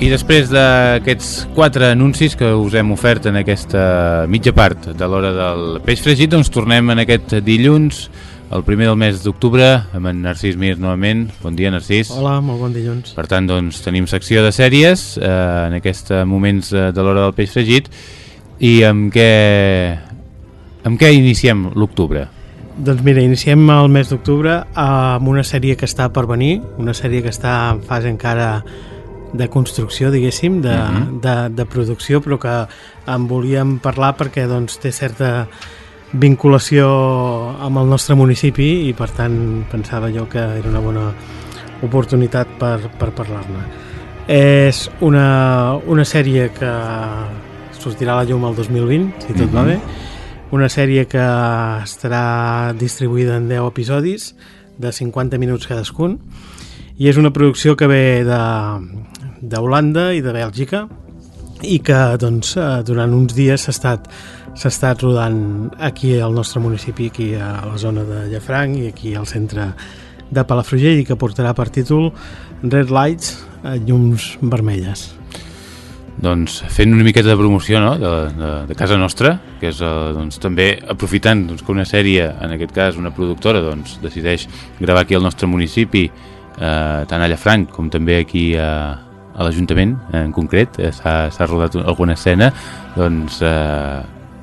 I després d'aquests quatre anuncis que us hem ofert en aquesta mitja part de l'hora del peix fregit, doncs tornem en aquest dilluns, el primer del mes d'octubre, amb en Narcís Mir novament. Bon dia, Narcís. Hola, molt bon dilluns. Per tant, doncs, tenim secció de sèries eh, en aquests moments eh, de l'hora del peix fregit i amb què, amb què iniciem l'octubre? Doncs mira, iniciem el mes d'octubre amb una sèrie que està per venir, una sèrie que està en fase encara de construcció, diguéssim, de, uh -huh. de, de producció, però que en volíem parlar perquè doncs, té certa vinculació amb el nostre municipi i per tant pensava jo que era una bona oportunitat per, per parlar-ne. És una, una sèrie que sortirà a la llum el 2020, si tot uh -huh. va bé, una sèrie que estarà distribuïda en 10 episodis de 50 minuts cadascun i és una producció que ve de, d'Holanda i de Bèlgica i que doncs, eh, durant uns dies s'ha estat, estat rodant aquí al nostre municipi, aquí a la zona de Llafranc i aquí al centre de Palafrugell i que portarà per títol Red Lights, eh, llums vermelles. Doncs fent una miqueta de promoció no? de, de, de casa nostra, que és uh, doncs, també aprofitant doncs, que una sèrie, en aquest cas una productora, doncs, decideix gravar aquí al nostre municipi, eh, tant a Llafranc com també aquí a, a l'Ajuntament en concret, eh, s'ha rodat alguna escena, doncs eh,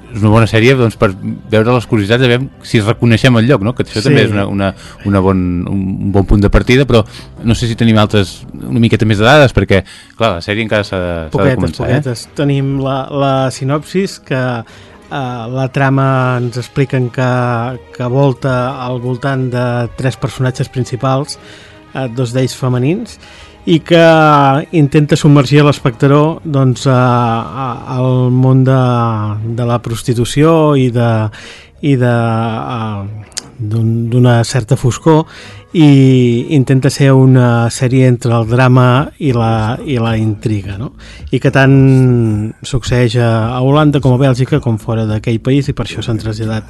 és una bona sèrie doncs, per veure les curiositats de veure si reconeixem el lloc, no? que això sí. també és una, una, una bon, un bon punt de partida, però no sé si tenim altres, una miqueta més de dades, perquè clar, la sèrie encara s'ha de començar. Poquetes. Eh? Tenim la, la sinopsis que Uh, la trama ens expliquen que, que volta al voltant de tres personatges principals, dos d'ells femenins, i que intenta submergir l'espectador doncs, a, al món de, de la prostitució i de i d'una certa foscor i intenta ser una sèrie entre el drama i la, i la intriga no? i que tant succeeix a Holanda com a Bèlgica com fora d'aquell país i per això s'han traslladat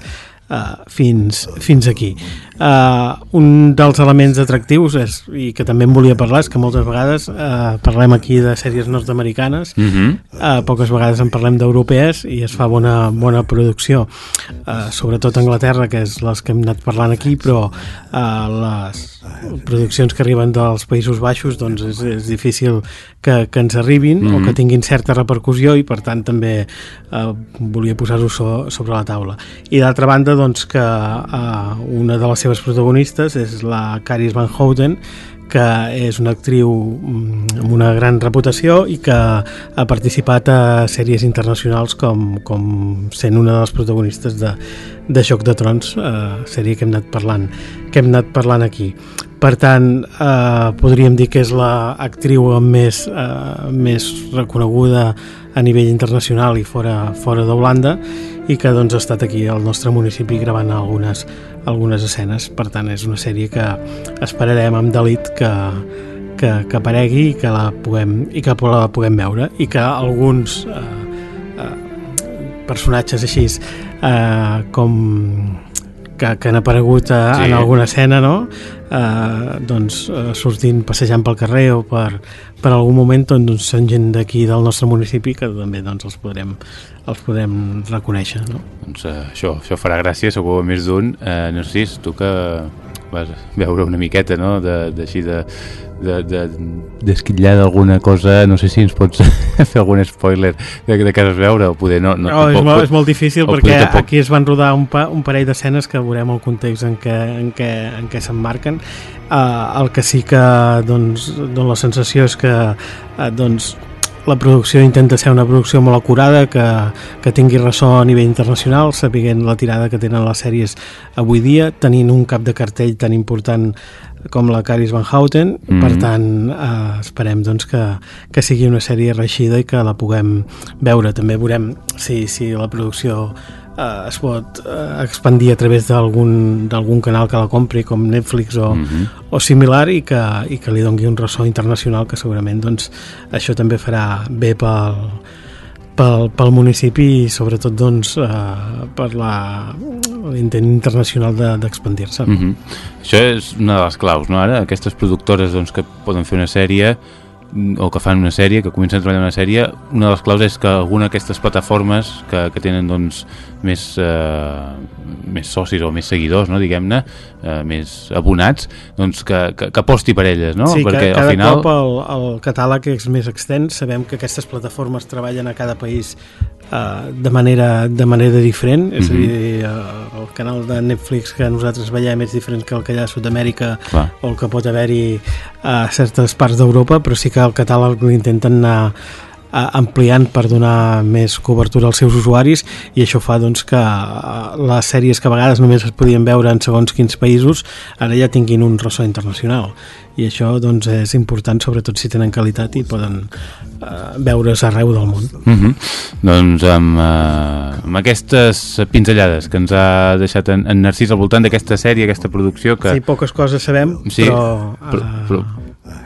uh, fins, fins aquí. Uh, un dels elements atractius és, i que també em volia parlar és que moltes vegades uh, parlem aquí de sèries nord-americanes uh -huh. uh, poques vegades en parlem d'europees i es fa bona, bona producció uh, sobretot a Anglaterra que és les que hem anat parlant aquí però uh, les produccions que arriben dels Països Baixos doncs és, és difícil que, que ens arribin uh -huh. o que tinguin certa repercussió i per tant també uh, volia posar-ho so, sobre la taula i d'altra banda doncs, que uh, una de les seves protagonistes és la Caris Van Houten, que és una actriu mm, amb una gran reputació i que ha participat a sèries internacionals com, com sent una de les protagonistes de, de Joc de Trons, eh, sèrie que hem anat parlant, que hem anat parlant aquí. Per tant, eh, podríem dir que és l'actriu amb més, eh, més reconeguda a nivell internacional i fora, fora d'Holanda i que doncs, ha estat aquí al nostre municipi gravant algunes, algunes escenes. Per tant, és una sèrie que esperarem amb delit que, que, que aparegui i que la puguem, i que la puguem veure i que alguns eh, eh, personatges així eh, com que, que han aparegut a, sí. en alguna escena no? eh, doncs eh, sortint passejant pel carrer o per, per algun moment doncs, són gent d'aquí del nostre municipi que també doncs, els podrem els podem reconèixer. No? Doncs uh, això, això farà gràcia segur a més d'un. Uh, Narcís, tu que vas veure una miqueta no? d'així de, de, de, d'esquitllar d'alguna cosa no sé si ens pots fer algun spoiler de, de què has veure o poder no, no, no és, molt, és molt difícil perquè tampoc... aquí es van rodar un, pa, un parell d'escenes que veurem el context en què, en què, en què s'emmarquen uh, el que sí que doncs, doncs la sensació és que uh, doncs la producció intenta ser una producció molt acurada, que, que tingui ressò a nivell internacional, sapiguent la tirada que tenen les sèries avui dia, tenint un cap de cartell tan important com la Caris Van Houten, mm -hmm. per tant eh, esperem doncs, que, que sigui una sèrie reixida i que la puguem veure. També veurem si, si la producció eh, es pot eh, expandir a través d'algun canal que la compri com Netflix o, mm -hmm. o similar i que, i que li dongui un ressò internacional que segurament doncs, això també farà bé pel, pel, pel municipi i sobretot doncs, eh, per l'intent internacional d'expandir-se. De, mm -hmm. Això és una de les claus, no? Ara, aquestes productores doncs, que poden fer una sèrie o que fan una sèrie, que comencen a treballar una sèrie, una de les claus és que alguna d'aquestes plataformes que, que tenen doncs, més, eh, més socis o més seguidors, no, diguem-ne, eh, més abonats, doncs que, que, que aposti per elles, no? Sí, Perquè cada al final... cop el, el catàleg és més extens, sabem que aquestes plataformes treballen a cada país uh, de, manera, de manera diferent, és Mhm. a dir, uh, el canal de Netflix que nosaltres veiem és diferent que el que hi ha a Sud-amèrica o el que pot haver-hi a certes parts d'Europa, però sí que el catàleg l'intenten anar ampliant per donar més cobertura als seus usuaris i això fa doncs, que eh, les sèries que a vegades només es podien veure en segons quins països ara ja tinguin un ressò internacional i això doncs, és important sobretot si tenen qualitat i poden eh, veure's arreu del món Uh -huh. Doncs amb, uh, amb aquestes pinzellades que ens ha deixat en, en Narcís al voltant d'aquesta sèrie, aquesta producció que... sí, poques coses sabem Sí, però, però, eh, però,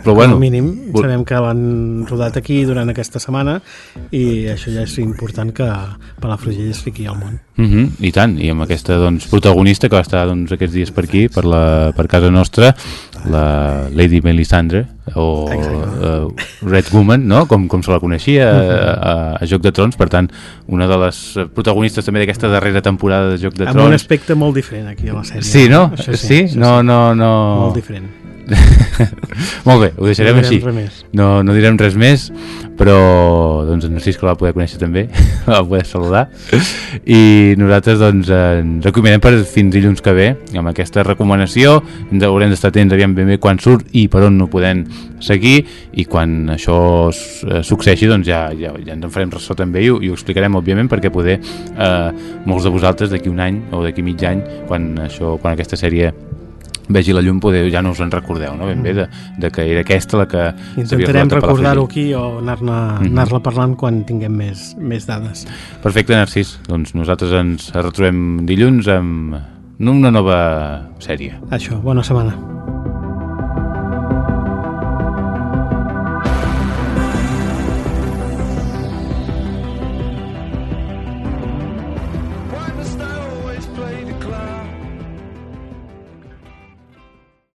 però com bueno, a mínim vol- sabem que l'han rodat aquí durant aquesta setmana i això ja és important que Palafrugell es fiqui al món Uh -huh, I tant, i amb aquesta doncs, protagonista que va estar doncs, aquests dies per aquí, per, la, per casa nostra, la Lady Melisandre, o uh, Red Woman, no? com, com se la coneixia a, a, a Joc de Trons, per tant, una de les protagonistes també d'aquesta darrera temporada de Joc de amb un Trons. aspecte molt diferent aquí a la sèrie Sí, no? Això sí? això no, no, no... molt diferent Molt bé, ho deixarem No així. No, no direm res més, però doncs en Narcís que la va poder conèixer també, la va poder saludar. I nosaltres doncs ens recomanem per fins dilluns que ve amb aquesta recomanació. Ens haurem d'estar atents aviam ben bé quan surt i per on no podem seguir i quan això eh, succeeixi doncs ja, ja, ja ens en farem ressò també i ho, i ho explicarem òbviament perquè poder eh, molts de vosaltres d'aquí un any o d'aquí mig any quan, això, quan aquesta sèrie vegi la llum poder, ja no us en recordeu no? ben bé de, de que era aquesta la que Intentarem recordar-ho aquí o Mhm. anar parlant quan tinguem més, més dades. Perfecte, Narcís. Doncs nosaltres ens retrobem dilluns amb una nova sèrie. Això, bona setmana.